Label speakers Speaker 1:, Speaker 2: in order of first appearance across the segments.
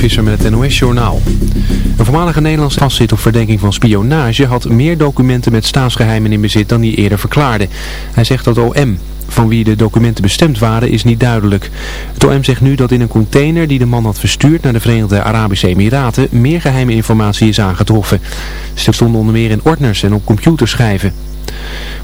Speaker 1: Mark met het NOS-journaal. Een voormalige Nederlandse vastzit op verdenking van spionage had meer documenten met staatsgeheimen in bezit dan hij eerder verklaarde. Hij zegt dat OM. Van wie de documenten bestemd waren is niet duidelijk. Het OM zegt nu dat in een container die de man had verstuurd naar de Verenigde Arabische Emiraten meer geheime informatie is aangetroffen. Ze stonden onder meer in ordners en op computerschijven.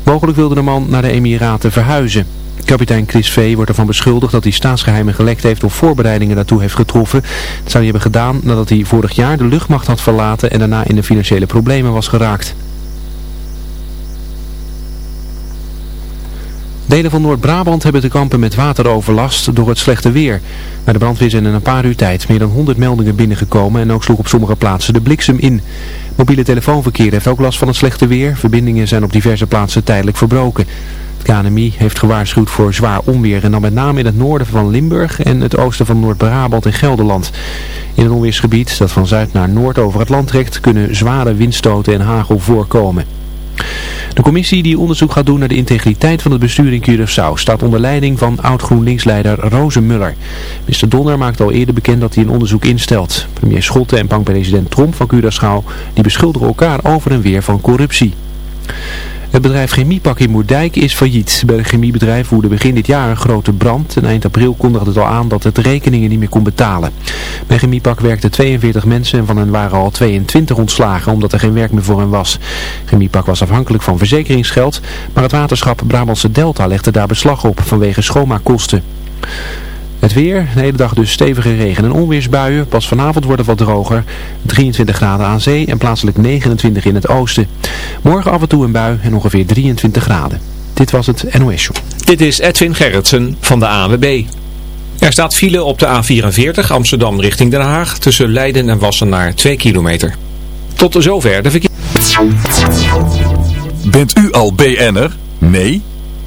Speaker 1: Mogelijk wilde de man naar de Emiraten verhuizen. Kapitein Chris V. wordt ervan beschuldigd dat hij staatsgeheimen gelekt heeft of voorbereidingen daartoe heeft getroffen. Dat zou hij hebben gedaan nadat hij vorig jaar de luchtmacht had verlaten en daarna in de financiële problemen was geraakt. Delen van Noord-Brabant hebben te kampen met wateroverlast door het slechte weer. Bij de brandweer zijn in een paar uur tijd meer dan 100 meldingen binnengekomen en ook sloeg op sommige plaatsen de bliksem in. Mobiele telefoonverkeer heeft ook last van het slechte weer. Verbindingen zijn op diverse plaatsen tijdelijk verbroken. Het KNMI heeft gewaarschuwd voor zwaar onweer en dan met name in het noorden van Limburg en het oosten van Noord-Brabant en Gelderland. In het onweersgebied dat van zuid naar noord over het land trekt kunnen zware windstoten en hagel voorkomen. De commissie die onderzoek gaat doen naar de integriteit van het bestuur in Curaçao staat onder leiding van oud-GroenLinks-leider Rozenmuller. Mr. Donner maakte al eerder bekend dat hij een onderzoek instelt. Premier Schotten en bankpresident Tromp van Curaçao die beschuldigen elkaar over en weer van corruptie. Het bedrijf Chemiepak in Moerdijk is failliet. Bij het chemiebedrijf woedde begin dit jaar een grote brand. En eind april kondigde het al aan dat het rekeningen niet meer kon betalen. Bij Chemiepak werkten 42 mensen en van hen waren al 22 ontslagen omdat er geen werk meer voor hen was. Chemiepak was afhankelijk van verzekeringsgeld, maar het waterschap Brabantse Delta legde daar beslag op vanwege schoonmaakkosten. Het weer, de hele dag dus stevige regen- en onweersbuien. Pas vanavond wordt het wat droger. 23 graden aan zee en plaatselijk 29 in het oosten. Morgen af en toe een bui en ongeveer 23 graden. Dit was het NOS Show.
Speaker 2: Dit is Edwin Gerritsen van de ANWB. Er staat file op de A44 Amsterdam richting Den Haag tussen Leiden en Wassenaar 2 kilometer. Tot zover de verkeer.
Speaker 3: Bent u al BN'er? Nee?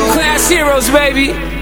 Speaker 4: Class heroes, baby.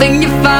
Speaker 5: Something you found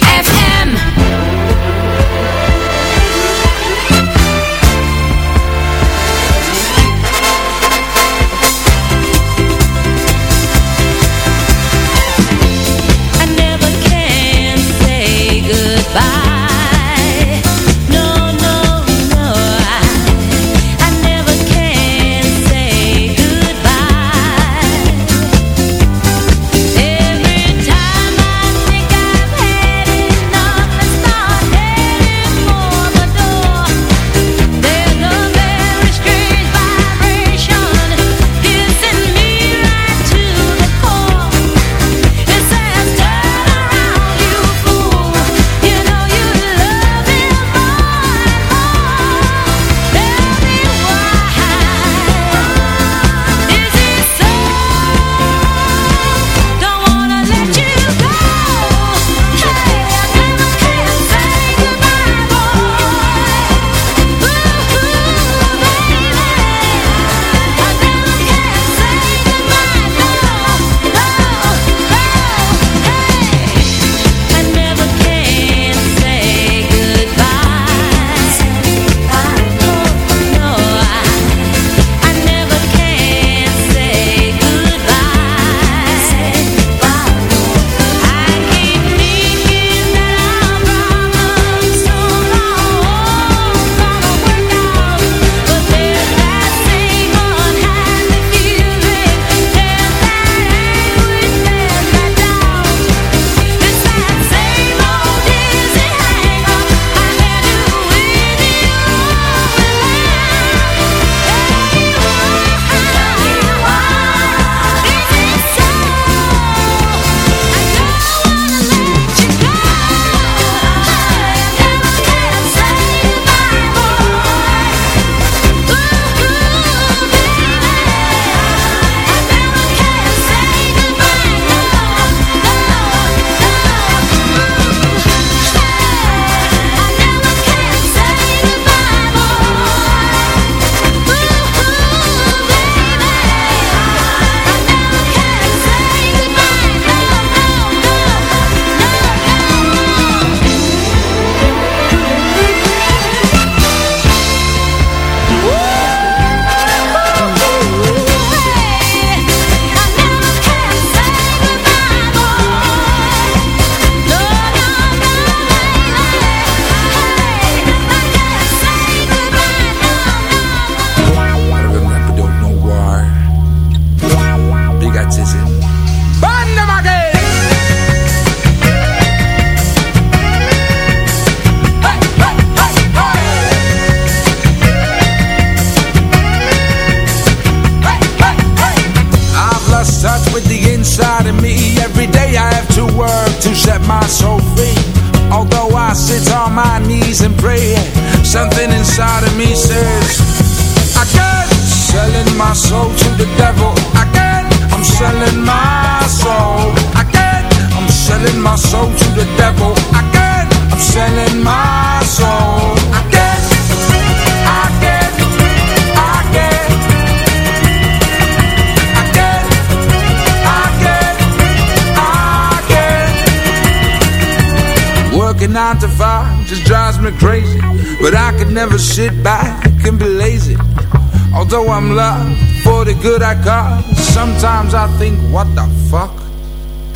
Speaker 6: what the fuck?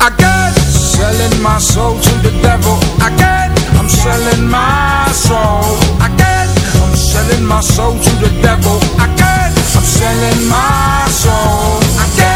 Speaker 6: Again, selling my soul to the devil. Again, I'm selling my soul. Again, I'm selling my soul to the devil. Again, I'm selling my soul. Again.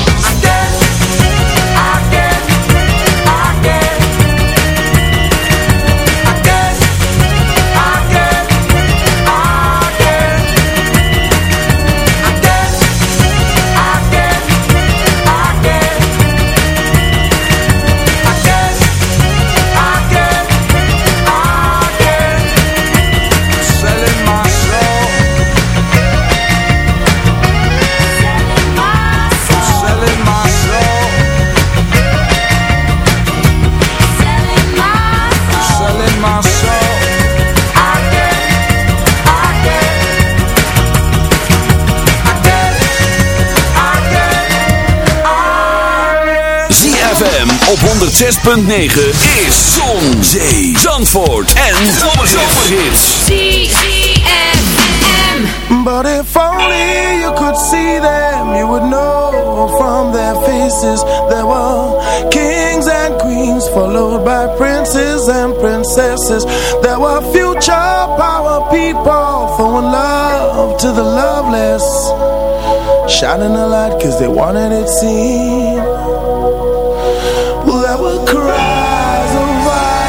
Speaker 7: Op 106.9 is Zon, Zee, Zandvoort en Zomerhits.
Speaker 8: ZFM.
Speaker 9: But if only you could see them, you would know from their faces there were kings and queens, followed by princes and princesses. There were future power people throwing love to the loveless, shining a light because they wanted it seen. Cries of why,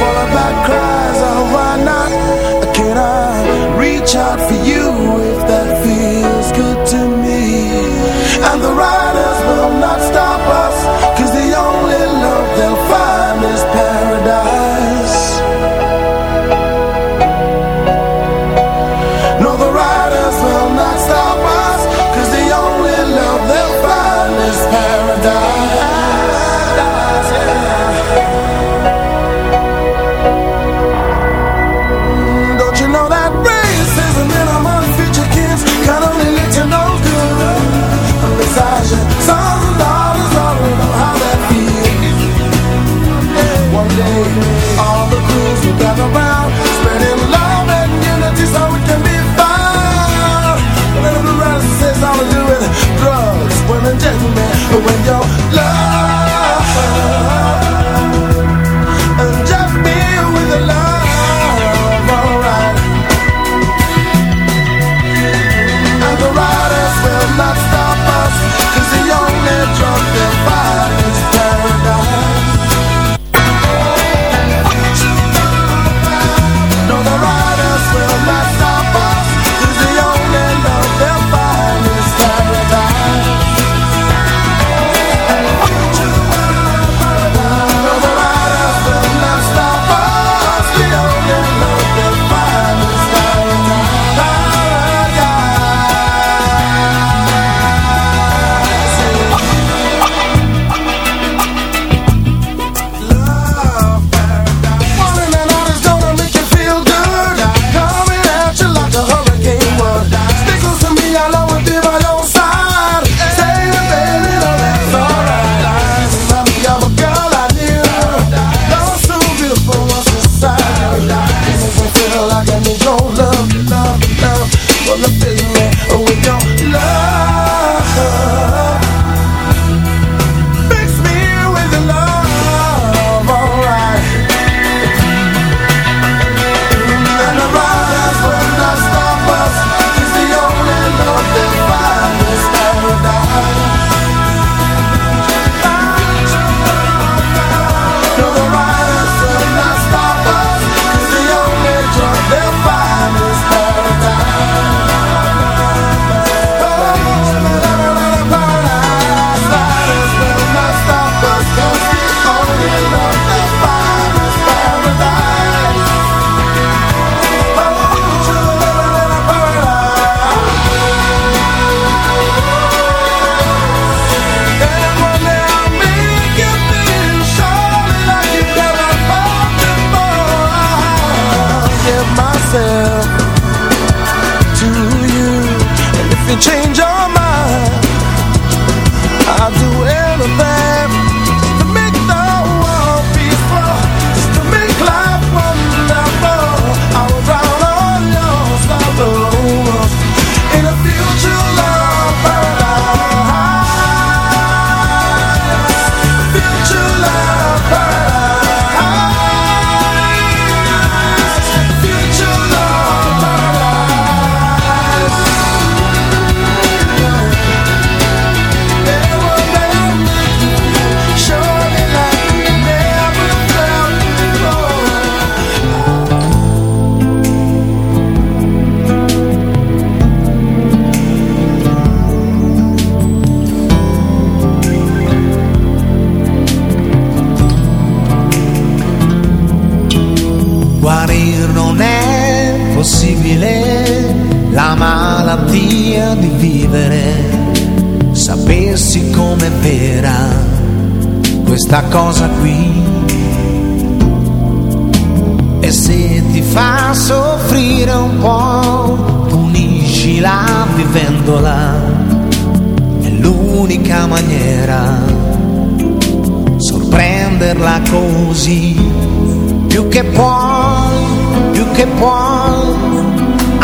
Speaker 9: followed by cries of why not. Can I reach out for you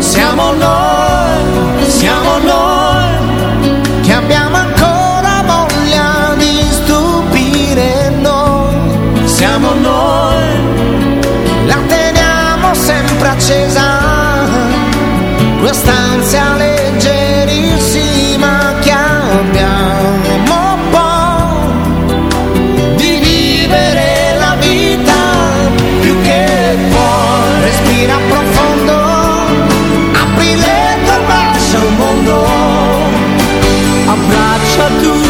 Speaker 10: Siamo noi, siamo noi che abbiamo ancora voglia di stupire noi. Siamo noi, la teniamo sempre accesa, quest'ansia leggera. Faccia tu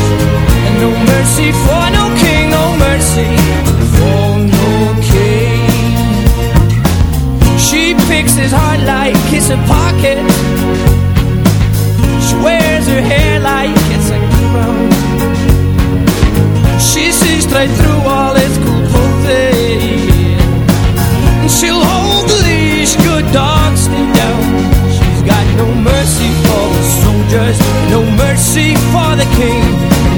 Speaker 11: no mercy for no king, no mercy for no king. She picks his heart like it's a pocket. She wears her hair like it's a crown. She sees straight through all his cool posing. And she'll hold the leash, good dogs stay down. She's got no mercy for the soldiers, no mercy for the king,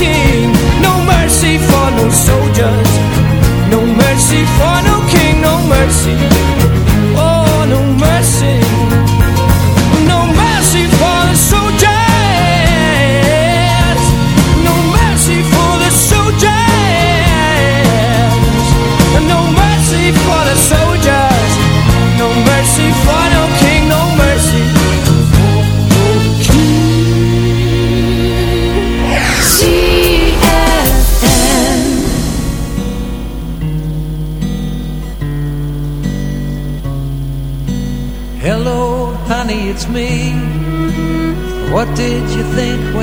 Speaker 11: for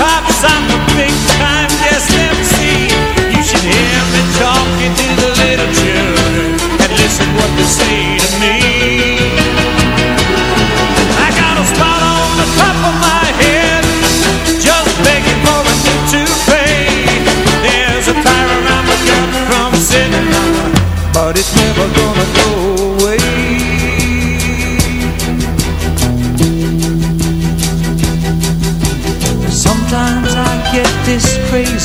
Speaker 5: Hops. I'm a big time guest MC. You should hear me talking to the little children and listen what they say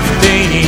Speaker 5: 15.